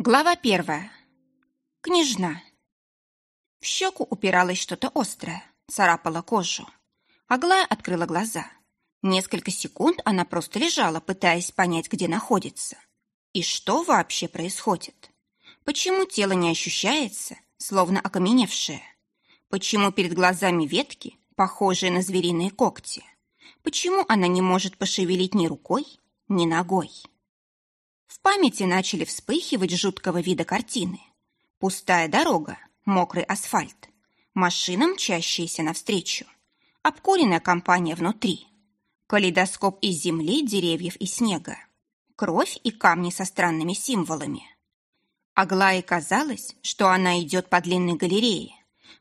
Глава первая. Княжна. В щеку упиралось что-то острое, царапало кожу. Аглая открыла глаза. Несколько секунд она просто лежала, пытаясь понять, где находится. И что вообще происходит? Почему тело не ощущается, словно окаменевшее? Почему перед глазами ветки, похожие на звериные когти? Почему она не может пошевелить ни рукой, ни ногой? В памяти начали вспыхивать жуткого вида картины. Пустая дорога, мокрый асфальт, машина, мчащаяся навстречу, обкуренная компания внутри, калейдоскоп из земли, деревьев и снега, кровь и камни со странными символами. Аглае казалось, что она идет по длинной галерее,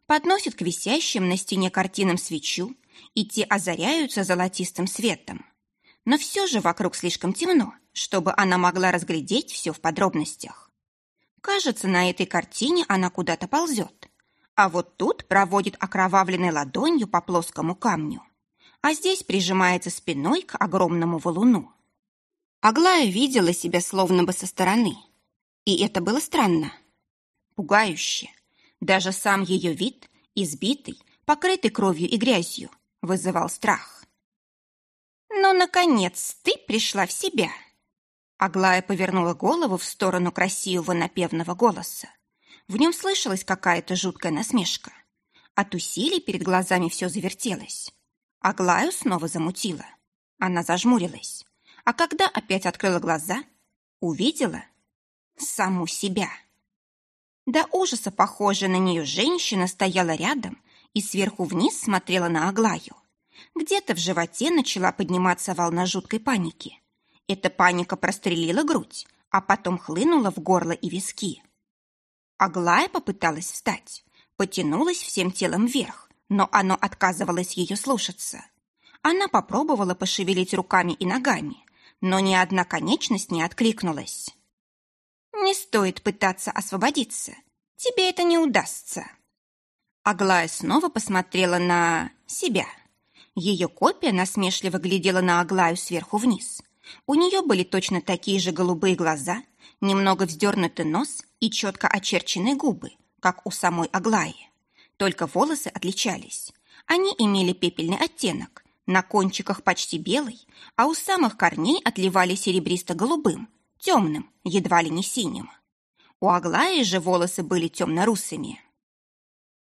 подносит к висящим на стене картинам свечу, и те озаряются золотистым светом. Но все же вокруг слишком темно, чтобы она могла разглядеть все в подробностях. Кажется, на этой картине она куда-то ползет, а вот тут проводит окровавленной ладонью по плоскому камню, а здесь прижимается спиной к огромному валуну. Аглая видела себя словно бы со стороны, и это было странно, пугающе. Даже сам ее вид, избитый, покрытый кровью и грязью, вызывал страх. «Ну, наконец, ты пришла в себя!» Аглая повернула голову в сторону красивого напевного голоса. В нем слышалась какая-то жуткая насмешка. От усилий перед глазами все завертелось. Аглаю снова замутила. Она зажмурилась. А когда опять открыла глаза, увидела саму себя. До ужаса похожая на нее женщина стояла рядом и сверху вниз смотрела на Аглаю. Где-то в животе начала подниматься волна жуткой паники. Эта паника прострелила грудь, а потом хлынула в горло и виски. Аглая попыталась встать, потянулась всем телом вверх, но оно отказывалось ее слушаться. Она попробовала пошевелить руками и ногами, но ни одна конечность не откликнулась. «Не стоит пытаться освободиться. Тебе это не удастся». Аглая снова посмотрела на себя. Ее копия насмешливо глядела на Аглаю сверху вниз, у нее были точно такие же голубые глаза, немного вздернутый нос и четко очерченные губы, как у самой Аглаи. Только волосы отличались. Они имели пепельный оттенок, на кончиках почти белый, а у самых корней отливали серебристо-голубым, темным, едва ли не синим. У Аглаи же волосы были темно-русыми.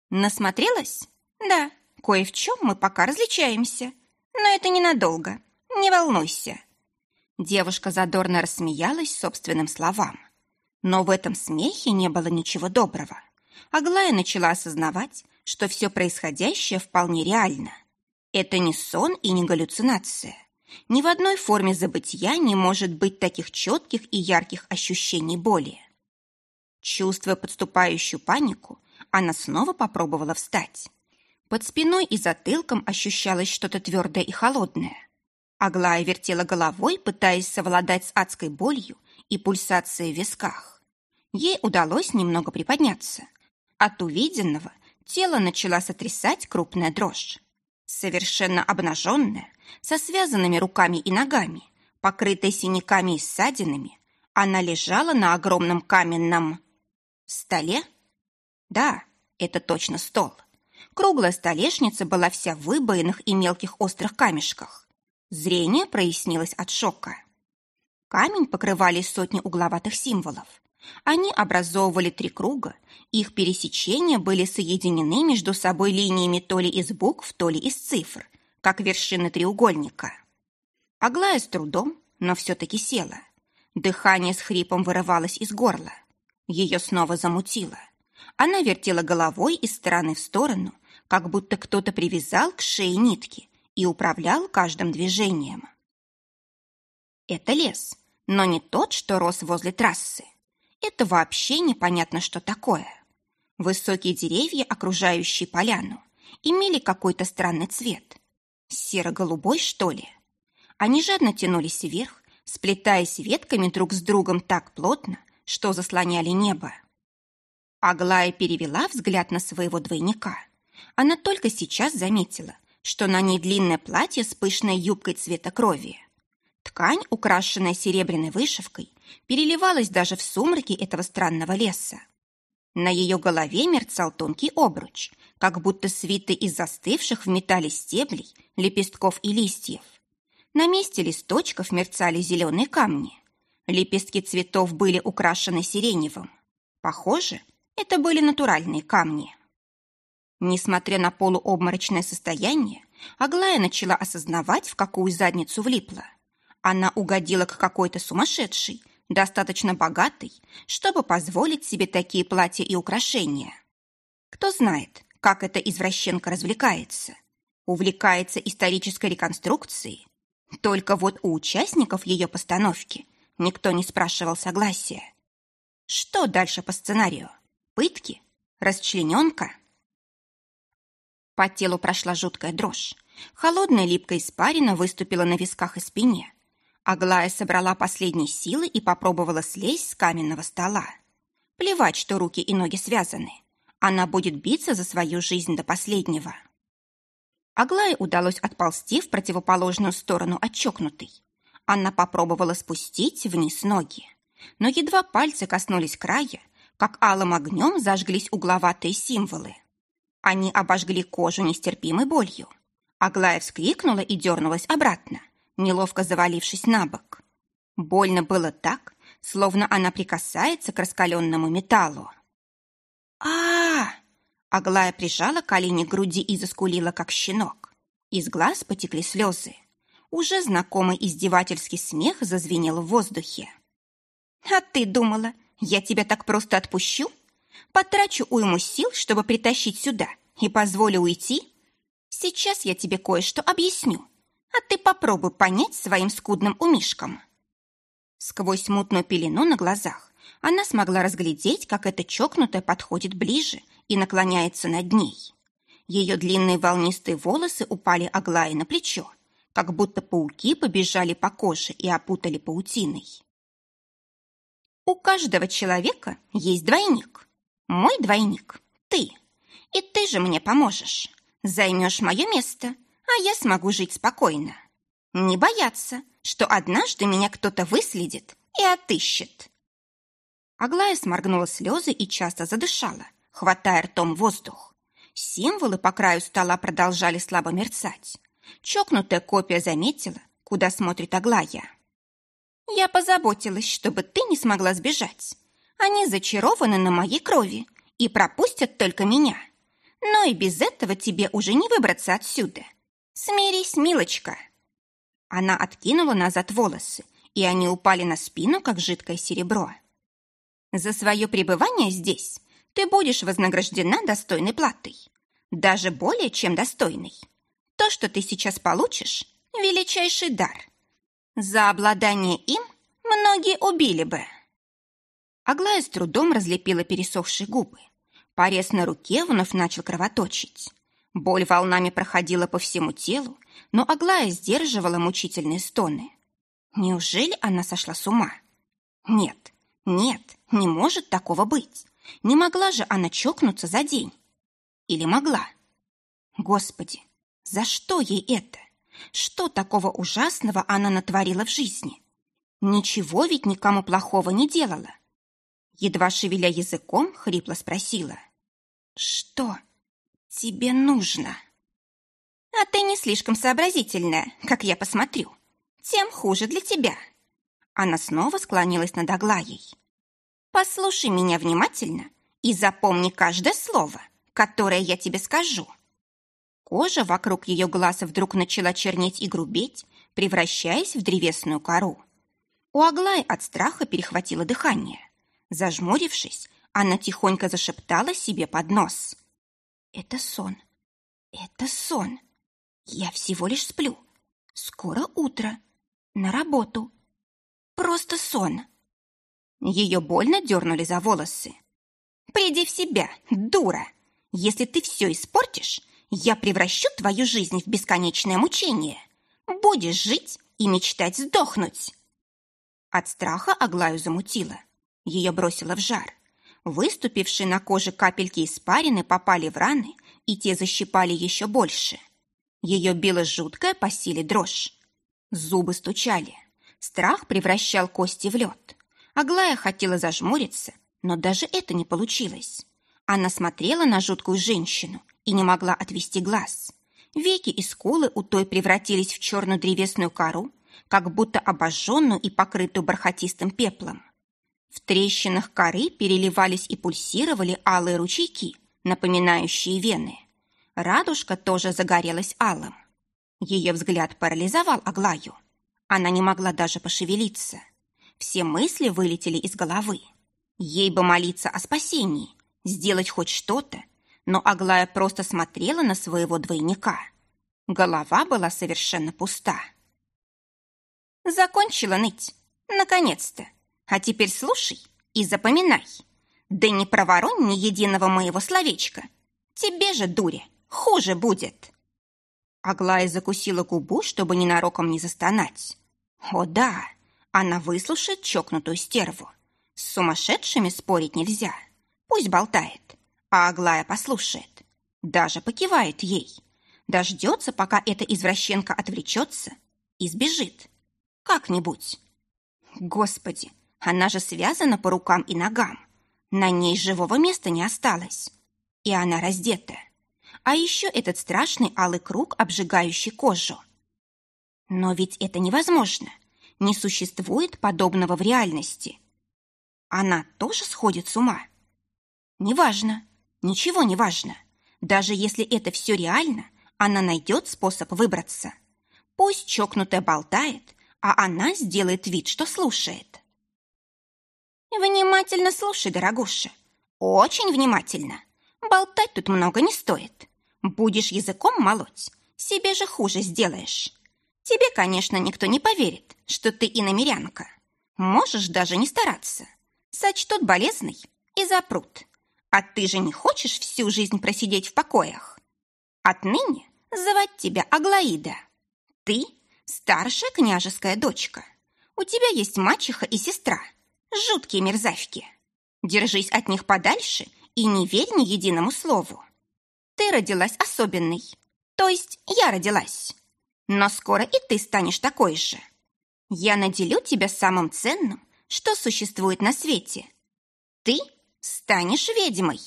Насмотрелась? Да, кое в чем мы пока различаемся. Но это ненадолго. Не волнуйся. Девушка задорно рассмеялась собственным словам. Но в этом смехе не было ничего доброго. Аглая начала осознавать, что все происходящее вполне реально. Это не сон и не галлюцинация. Ни в одной форме забытия не может быть таких четких и ярких ощущений боли. Чувствуя подступающую панику, она снова попробовала встать. Под спиной и затылком ощущалось что-то твердое и холодное. Аглая вертела головой, пытаясь совладать с адской болью и пульсацией в висках. Ей удалось немного приподняться. От увиденного тело начала сотрясать крупная дрожь. Совершенно обнаженная, со связанными руками и ногами, покрытая синяками и ссадинами, она лежала на огромном каменном столе. Да, это точно стол. Круглая столешница была вся в выбоинах и мелких острых камешках. Зрение прояснилось от шока. Камень покрывали сотни угловатых символов. Они образовывали три круга, их пересечения были соединены между собой линиями то ли из букв, то ли из цифр, как вершины треугольника. Аглая с трудом, но все-таки села. Дыхание с хрипом вырывалось из горла. Ее снова замутило. Она вертела головой из стороны в сторону, как будто кто-то привязал к шее нитки и управлял каждым движением. Это лес, но не тот, что рос возле трассы. Это вообще непонятно, что такое. Высокие деревья, окружающие поляну, имели какой-то странный цвет. Серо-голубой, что ли? Они жадно тянулись вверх, сплетаясь ветками друг с другом так плотно, что заслоняли небо. Аглая перевела взгляд на своего двойника. Она только сейчас заметила, что на ней длинное платье с пышной юбкой цвета крови. Ткань, украшенная серебряной вышивкой, переливалась даже в сумраке этого странного леса. На ее голове мерцал тонкий обруч, как будто свитый из застывших в металле стеблей, лепестков и листьев. На месте листочков мерцали зеленые камни. Лепестки цветов были украшены сиреневым. Похоже, это были натуральные камни. Несмотря на полуобморочное состояние, Аглая начала осознавать, в какую задницу влипла. Она угодила к какой-то сумасшедшей, достаточно богатой, чтобы позволить себе такие платья и украшения. Кто знает, как эта извращенка развлекается. Увлекается исторической реконструкцией. Только вот у участников ее постановки никто не спрашивал согласия. Что дальше по сценарию? Пытки? Расчлененка? По телу прошла жуткая дрожь. Холодная липкая испарина выступила на висках и спине. Аглая собрала последние силы и попробовала слезть с каменного стола. Плевать, что руки и ноги связаны. Она будет биться за свою жизнь до последнего. Аглае удалось отползти в противоположную сторону от чокнутой. Она попробовала спустить вниз ноги. Но едва пальцы коснулись края, как алым огнем зажглись угловатые символы. Они обожгли кожу нестерпимой болью. Аглая вскрикнула и дернулась обратно, неловко завалившись на бок. Больно было так, словно она прикасается к раскаленному металлу. а, -а, Аглая прижала колени к груди и заскулила, как щенок. Из глаз потекли слезы. Уже знакомый издевательский смех зазвенел в воздухе. «А ты думала, я тебя так просто отпущу? Потрачу уйму сил, чтобы притащить сюда, и позволю уйти? Сейчас я тебе кое-что объясню, а ты попробуй понять своим скудным умишкам». Сквозь мутную пелену на глазах она смогла разглядеть, как эта чокнутая подходит ближе и наклоняется над ней. Ее длинные волнистые волосы упали Аглае на плечо, как будто пауки побежали по коже и опутали паутиной. У каждого человека есть двойник. Мой двойник – ты. И ты же мне поможешь. Займешь мое место, а я смогу жить спокойно. Не бояться, что однажды меня кто-то выследит и отыщет. Аглая сморгнула слезы и часто задышала, хватая ртом воздух. Символы по краю стола продолжали слабо мерцать. Чокнутая копия заметила, куда смотрит Аглая. Я позаботилась, чтобы ты не смогла сбежать. Они зачарованы на моей крови и пропустят только меня. Но и без этого тебе уже не выбраться отсюда. Смирись, милочка. Она откинула назад волосы, и они упали на спину, как жидкое серебро. За свое пребывание здесь ты будешь вознаграждена достойной платой. Даже более чем достойной. То, что ты сейчас получишь, величайший дар. За обладание им многие убили бы. Аглая с трудом разлепила пересохшие губы. Порез на руке вновь начал кровоточить. Боль волнами проходила по всему телу, но Аглая сдерживала мучительные стоны. Неужели она сошла с ума? Нет, нет, не может такого быть. Не могла же она чокнуться за день. Или могла? Господи, за что ей это? Что такого ужасного она натворила в жизни? Ничего ведь никому плохого не делала. Едва шевеля языком, хрипло спросила. «Что тебе нужно?» «А ты не слишком сообразительная, как я посмотрю. Тем хуже для тебя». Она снова склонилась над Аглаей. «Послушай меня внимательно и запомни каждое слово, которое я тебе скажу. Кожа вокруг ее глаза вдруг начала чернеть и грубеть, превращаясь в древесную кору. У Аглаи от страха перехватило дыхание. Зажмурившись, она тихонько зашептала себе под нос. «Это сон. Это сон. Я всего лишь сплю. Скоро утро. На работу. Просто сон». Ее больно дернули за волосы. «Приди в себя, дура! Если ты все испортишь, я превращу твою жизнь в бесконечное мучение. Будешь жить и мечтать сдохнуть. От страха Аглаю замутило. Ее бросило в жар. Выступившие на коже капельки испарины попали в раны, и те защипали еще больше. Ее била жуткая по силе дрожь. Зубы стучали. Страх превращал кости в лед. Аглая хотела зажмуриться, но даже это не получилось. Она смотрела на жуткую женщину и не могла отвести глаз. Веки и скулы у той превратились в черную древесную кору, как будто обожженную и покрытую бархатистым пеплом. В трещинах коры переливались и пульсировали алые ручейки, напоминающие вены. Радужка тоже загорелась алым. Ее взгляд парализовал Аглаю. Она не могла даже пошевелиться. Все мысли вылетели из головы. Ей бы молиться о спасении, сделать хоть что-то, но Аглая просто смотрела на своего двойника. Голова была совершенно пуста. Закончила ныть. Наконец-то. А теперь слушай и запоминай. Да не проворонь ни единого моего словечка. Тебе же, дуре, хуже будет. Аглая закусила губу, чтобы ненароком не застонать. О да, она выслушает чокнутую стерву. С сумасшедшими спорить нельзя. Пусть болтает, а Аглая послушает. Даже покивает ей. Дождется, пока эта извращенка отвлечется и сбежит. Как-нибудь. Господи, она же связана по рукам и ногам. На ней живого места не осталось. И она раздета. А еще этот страшный алый круг, обжигающий кожу. Но ведь это невозможно. Не существует подобного в реальности. Она тоже сходит с ума? Неважно. Ничего не важно. Даже если это все реально, она найдет способ выбраться. Пусть чокнутая болтает, а она сделает вид, что слушает. Внимательно слушай, дорогуша. Очень внимательно. Болтать тут много не стоит. Будешь языком молоть, себе же хуже сделаешь. Тебе, конечно, никто не поверит, что ты иномерянка. Можешь даже не стараться. Сочтут болезный и запрут. А ты же не хочешь всю жизнь просидеть в покоях? Отныне звать тебя Аглаида. Ты старшая княжеская дочка. У тебя есть мачеха и сестра. Жуткие мерзавки. Держись от них подальше и не верь ни единому слову. Ты родилась особенной. То есть я родилась. Но скоро и ты станешь такой же. Я наделю тебя самым ценным, что существует на свете. Ты станешь ведьмой,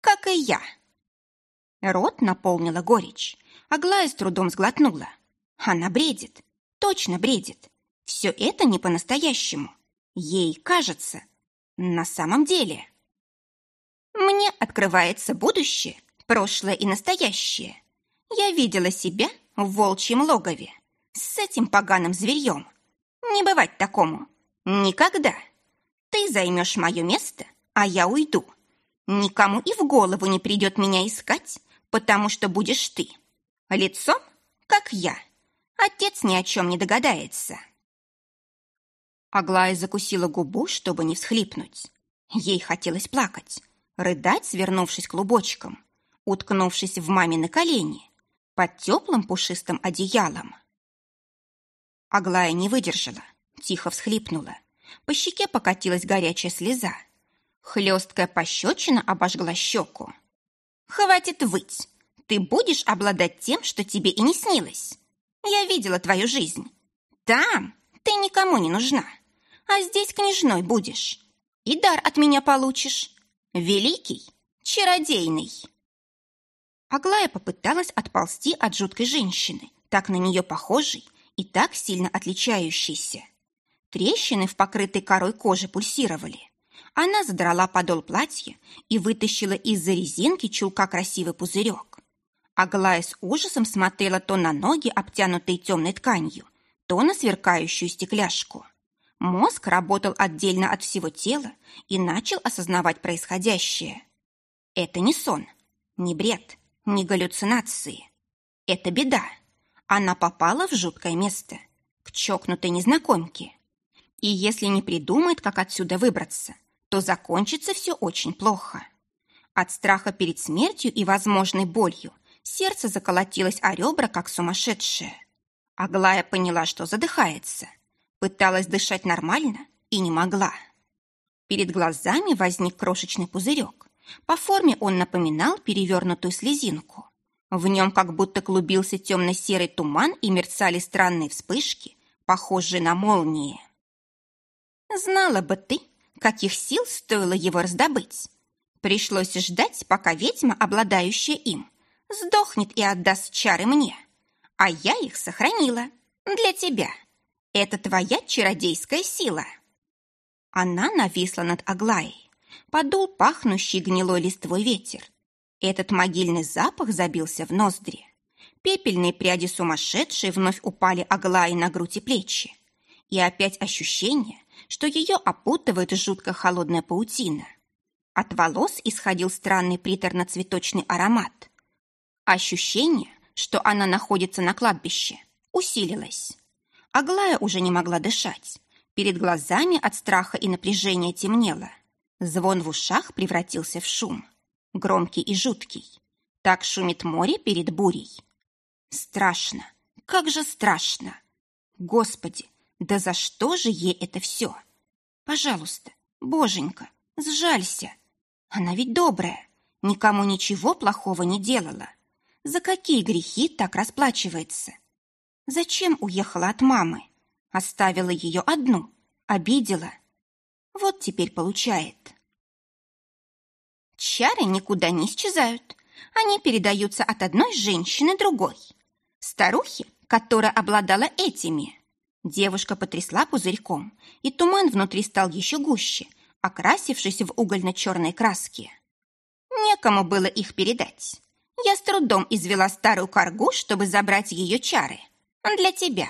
как и я. Рот наполнила горечь. Аглая с трудом сглотнула. Она бредит, точно бредит. Все это не по-настоящему. Ей кажется. На самом деле. Мне открывается будущее, прошлое и настоящее. Я видела себя в волчьем логове с этим поганым зверьем. Не бывать такому. Никогда. Ты займешь мое место, а я уйду. Никому и в голову не придет меня искать, потому что будешь ты. Лицом, как я. Отец ни о чем не догадается. Аглая закусила губу, чтобы не всхлипнуть. Ей хотелось плакать, рыдать, свернувшись клубочком, уткнувшись в мамины колени, под теплым пушистым одеялом. Аглая не выдержала, тихо всхлипнула. По щеке покатилась горячая слеза. Хлесткая пощечина обожгла щеку. «Хватит выть! Ты будешь обладать тем, что тебе и не снилось. Я видела твою жизнь. Там ты никому не нужна, а здесь княжной будешь. И дар от меня получишь. Великий, чародейный». Аглая попыталась отползти от жуткой женщины, так на нее похожей и так сильно отличающейся. Трещины в покрытой корой кожи пульсировали. Она задрала подол платья и вытащила из-за резинки чулка красивый пузырек. Аглая с ужасом смотрела то на ноги, обтянутые темной тканью, то на сверкающую стекляшку. Мозг работал отдельно от всего тела и начал осознавать происходящее. Это не сон, не бред, не галлюцинации. Это беда. Она попала в жуткое место, к чокнутой незнакомке. И если не придумает, как отсюда выбраться, то закончится все очень плохо. От страха перед смертью и возможной болью сердце заколотилось о ребра, как сумасшедшее. Аглая поняла, что задыхается. Пыталась дышать нормально и не могла. Перед глазами возник крошечный пузырек. По форме он напоминал перевернутую слезинку. В нем как будто клубился темно-серый туман и мерцали странные вспышки, похожие на молнии. Знала бы ты, каких сил стоило его раздобыть. Пришлось ждать, пока ведьма, обладающая им, сдохнет и отдаст чары мне. А я их сохранила для тебя. Это твоя чародейская сила. Она нависла над Аглаей. Подул пахнущий гнилой листвой ветер. Этот могильный запах забился в ноздри. Пепельные пряди сумасшедшие вновь упали Аглае на грудь и плечи. И опять ощущение, что ее опутывает жутко холодная паутина. От волос исходил странный приторно-цветочный аромат. Ощущение, что она находится на кладбище, усилилось. Аглая уже не могла дышать. Перед глазами от страха и напряжения темнело. Звон в ушах превратился в шум. Громкий и жуткий. Так шумит море перед бурей. Страшно. Как же страшно. Господи, да за что же ей это все? Пожалуйста, боженька, сжалься. Она ведь добрая, никому ничего плохого не делала. За какие грехи так расплачивается? Зачем уехала от мамы? Оставила ее одну, обидела. Вот теперь получает. Чары никуда не исчезают. Они передаются от одной женщины другой. Старухи, которая обладала этими. Девушка потрясла пузырьком, и туман внутри стал еще гуще, окрасившись в угольно-черной краске. Некому было их передать. Я с трудом извела старую коргу, чтобы забрать ее чары. Для тебя.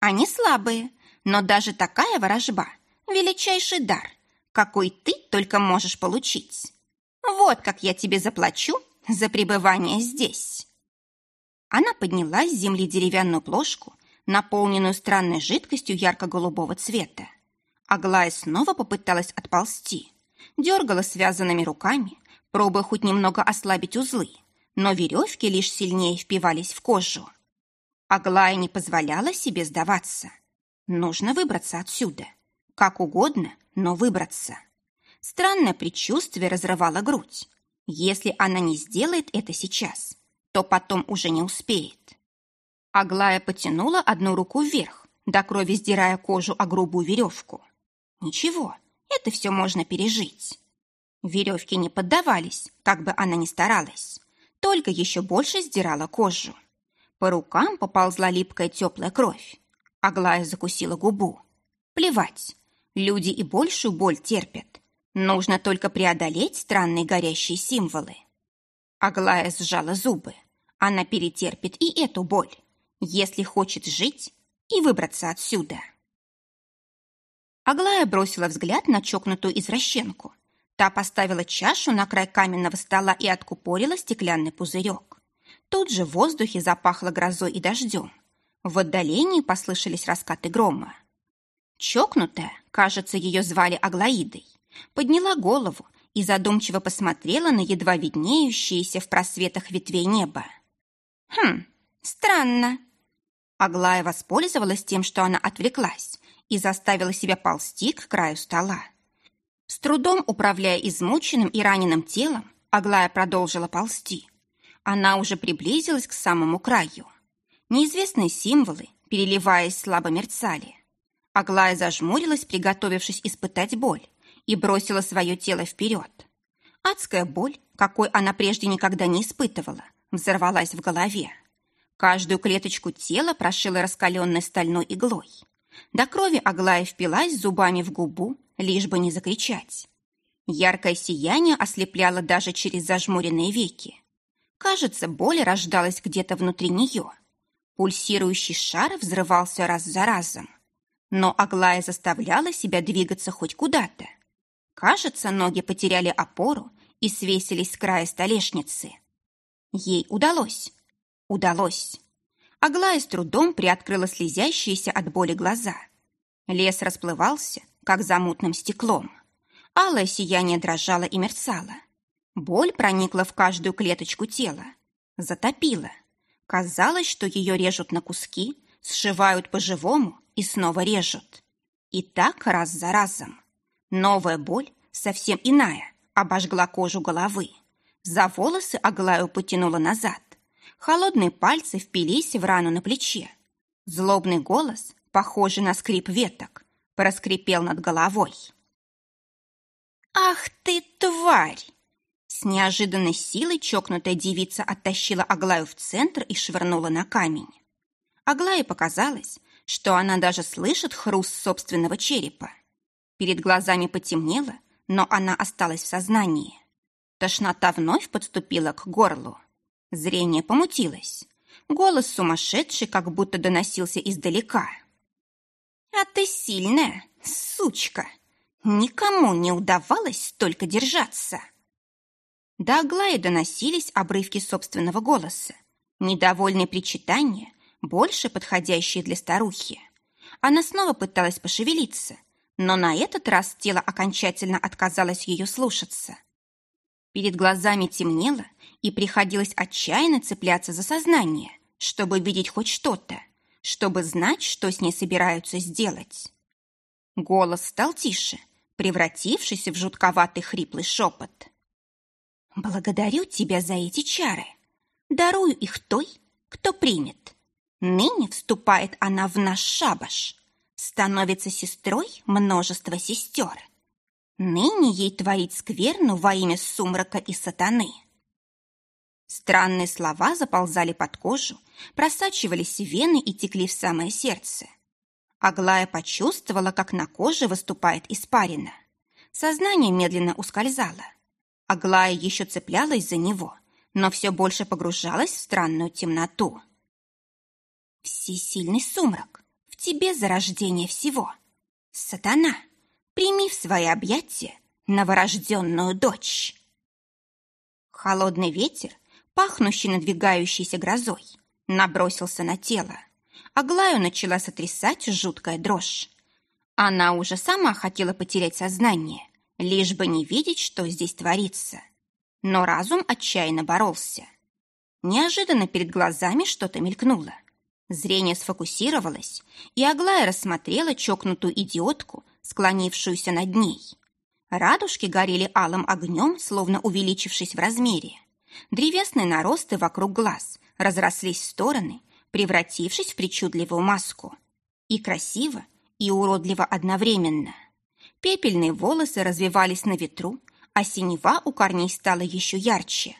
Они слабые, но даже такая ворожба – величайший дар, какой ты только можешь получить. Вот как я тебе заплачу за пребывание здесь. Она подняла с земли деревянную плошку наполненную странной жидкостью ярко-голубого цвета. Аглая снова попыталась отползти, дергала связанными руками, пробуя хоть немного ослабить узлы, но веревки лишь сильнее впивались в кожу. Аглая не позволяла себе сдаваться. Нужно выбраться отсюда. Как угодно, но выбраться. Странное предчувствие разрывало грудь. Если она не сделает это сейчас, то потом уже не успеет. Аглая потянула одну руку вверх, до крови сдирая кожу о грубую веревку. Ничего, это все можно пережить. Веревки не поддавались, как бы она ни старалась, только еще больше сдирала кожу. По рукам поползла липкая теплая кровь. Аглая закусила губу. Плевать, люди и большую боль терпят. Нужно только преодолеть странные горящие символы. Аглая сжала зубы. Она перетерпит и эту боль если хочет жить и выбраться отсюда. Аглая бросила взгляд на чокнутую извращенку. Та поставила чашу на край каменного стола и откупорила стеклянный пузырек. Тут же в воздухе запахло грозой и дождем. В отдалении послышались раскаты грома. Чокнутая, кажется, ее звали Аглаидой, подняла голову и задумчиво посмотрела на едва виднеющиеся в просветах ветвей неба. «Хм, странно», Аглая воспользовалась тем, что она отвлеклась, и заставила себя ползти к краю стола. С трудом управляя измученным и раненым телом, Аглая продолжила ползти. Она уже приблизилась к самому краю. Неизвестные символы, переливаясь, слабо мерцали. Аглая зажмурилась, приготовившись испытать боль, и бросила свое тело вперед. Адская боль, какой она прежде никогда не испытывала, взорвалась в голове. Каждую клеточку тела прошила раскаленной стальной иглой. До крови Аглая впилась зубами в губу, лишь бы не закричать. Яркое сияние ослепляло даже через зажмуренные веки. Кажется, боль рождалась где-то внутри нее. Пульсирующий шар взрывался раз за разом. Но Аглая заставляла себя двигаться хоть куда-то. Кажется, ноги потеряли опору и свесились с края столешницы. Ей удалось. Удалось. Аглая с трудом приоткрыла слезящиеся от боли глаза. Лес расплывался, как за мутным стеклом. Алое сияние дрожало и мерцало. Боль проникла в каждую клеточку тела. Затопила. Казалось, что ее режут на куски, сшивают по-живому и снова режут. И так раз за разом. Новая боль, совсем иная, обожгла кожу головы. За волосы Аглаю потянула назад. Холодные пальцы впились в рану на плече. Злобный голос, похожий на скрип веток, проскрипел над головой. «Ах ты, тварь!» С неожиданной силой чокнутая девица оттащила Аглаю в центр и швырнула на камень. Аглае показалось, что она даже слышит хруст собственного черепа. Перед глазами потемнело, но она осталась в сознании. Тошнота вновь подступила к горлу. Зрение помутилось. Голос сумасшедший как будто доносился издалека. «А ты сильная, сучка! Никому не удавалось столько держаться!» До Аглаи доносились обрывки собственного голоса, недовольные причитания, больше подходящие для старухи. Она снова пыталась пошевелиться, но на этот раз тело окончательно отказалось ее слушаться. Перед глазами темнело, и приходилось отчаянно цепляться за сознание, чтобы видеть хоть что-то, чтобы знать, что с ней собираются сделать. Голос стал тише, превратившись в жутковатый хриплый шепот. «Благодарю тебя за эти чары. Дарую их той, кто примет. Ныне вступает она в наш шабаш, становится сестрой множества сестер. Ныне ей творить скверну во имя сумрака и сатаны». Странные слова заползали под кожу, просачивались в вены и текли в самое сердце. Аглая почувствовала, как на коже выступает испарина. Сознание медленно ускользало. Аглая еще цеплялась за него, но все больше погружалась в странную темноту. «Всесильный сумрак, в тебе зарождение всего. Сатана, прими в свои объятия новорожденную дочь». Холодный ветер, пахнущий надвигающейся грозой, набросился на тело. Аглаю начала сотрясать жуткая дрожь. Она уже сама хотела потерять сознание, лишь бы не видеть, что здесь творится. Но разум отчаянно боролся. Неожиданно перед глазами что-то мелькнуло. Зрение сфокусировалось, и Аглая рассмотрела чокнутую идиотку, склонившуюся над ней. Радужки горели алым огнем, словно увеличившись в размере. Древесные наросты вокруг глаз разрослись в стороны, превратившись в причудливую маску. И красиво, и уродливо одновременно. Пепельные волосы развивались на ветру, а синева у корней стала еще ярче.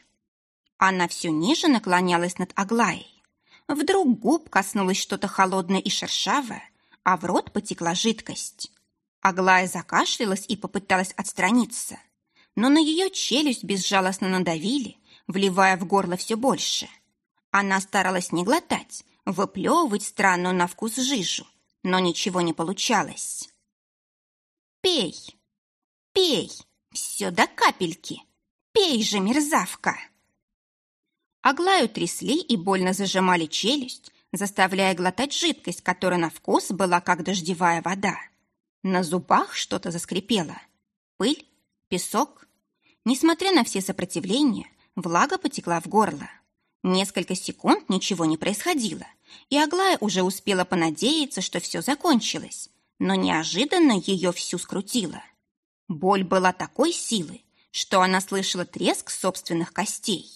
Она все ниже наклонялась над Аглаей. Вдруг губ коснулось что-то холодное и шершавое, а в рот потекла жидкость. Аглая закашлялась и попыталась отстраниться, но на ее челюсть безжалостно надавили, вливая в горло все больше. Она старалась не глотать, выплевывать странную на вкус жижу, но ничего не получалось. «Пей, пей, все до капельки, пей же, мерзавка!» Аглаю трясли и больно зажимали челюсть, заставляя глотать жидкость, которая на вкус была как дождевая вода. На зубах что-то заскрипело. Пыль, песок. Несмотря на все сопротивления, влага потекла в горло. Несколько секунд ничего не происходило, и Аглая уже успела понадеяться, что все закончилось, но неожиданно ее всю скрутило. Боль была такой силы, что она слышала треск собственных костей.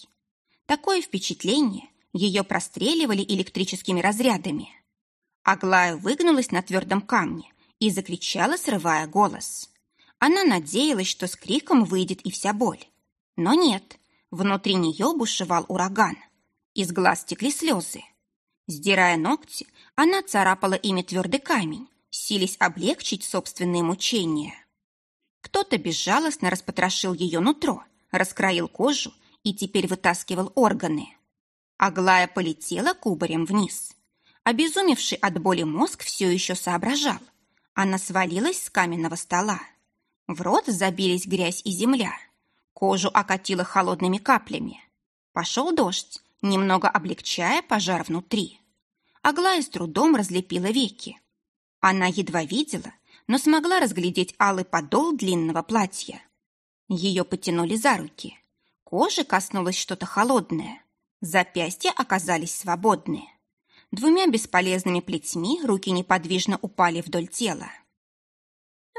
Такое впечатление ее простреливали электрическими разрядами. Аглая выгнулась на твердом камне и закричала, срывая голос. Она надеялась, что с криком выйдет и вся боль. Но нет, внутри нее бушевал ураган. Из глаз текли слезы. Сдирая ногти, она царапала ими твердый камень, сились облегчить собственные мучения. Кто-то безжалостно распотрошил ее нутро, раскроил кожу и теперь вытаскивал органы. Аглая полетела кубарем вниз. Обезумевший от боли мозг все еще соображал. Она свалилась с каменного стола. В рот забились грязь и земля. Кожу окатило холодными каплями. Пошел дождь, немного облегчая пожар внутри. Аглая с трудом разлепила веки. Она едва видела, но смогла разглядеть алый подол длинного платья. Ее потянули за руки. Кожи коснулось что-то холодное. Запястья оказались свободные. Двумя бесполезными плетьми руки неподвижно упали вдоль тела.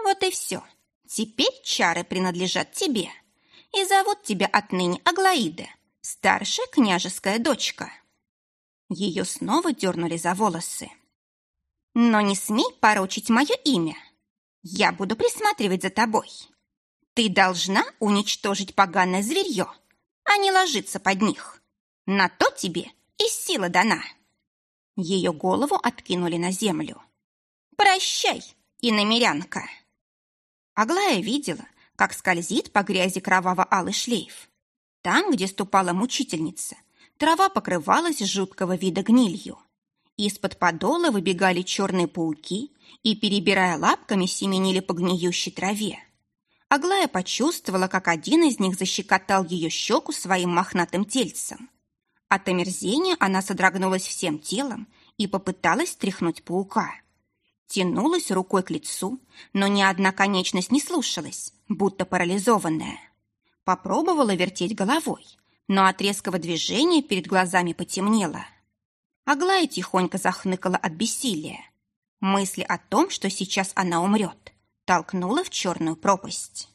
«Вот и все. Теперь чары принадлежат тебе. И зовут тебя отныне Аглаида, старшая княжеская дочка. Ее снова дернули за волосы. Но не смей порочить мое имя. Я буду присматривать за тобой. Ты должна уничтожить поганое зверье, а не ложиться под них. На то тебе и сила дана. Ее голову откинули на землю. Прощай, иномерянка. Аглая видела, как скользит по грязи кроваво-алый шлейф. Там, где ступала мучительница, трава покрывалась жуткого вида гнилью. Из-под подола выбегали черные пауки и, перебирая лапками, семенили по гниющей траве. Аглая почувствовала, как один из них защекотал ее щеку своим мохнатым тельцем. От омерзения она содрогнулась всем телом и попыталась стряхнуть паука. Тянулась рукой к лицу, но ни одна конечность не слушалась, будто парализованная. Попробовала вертеть головой, но от резкого движения перед глазами потемнело. Аглая тихонько захныкала от бессилия. Мысли о том, что сейчас она умрет, толкнула в черную пропасть.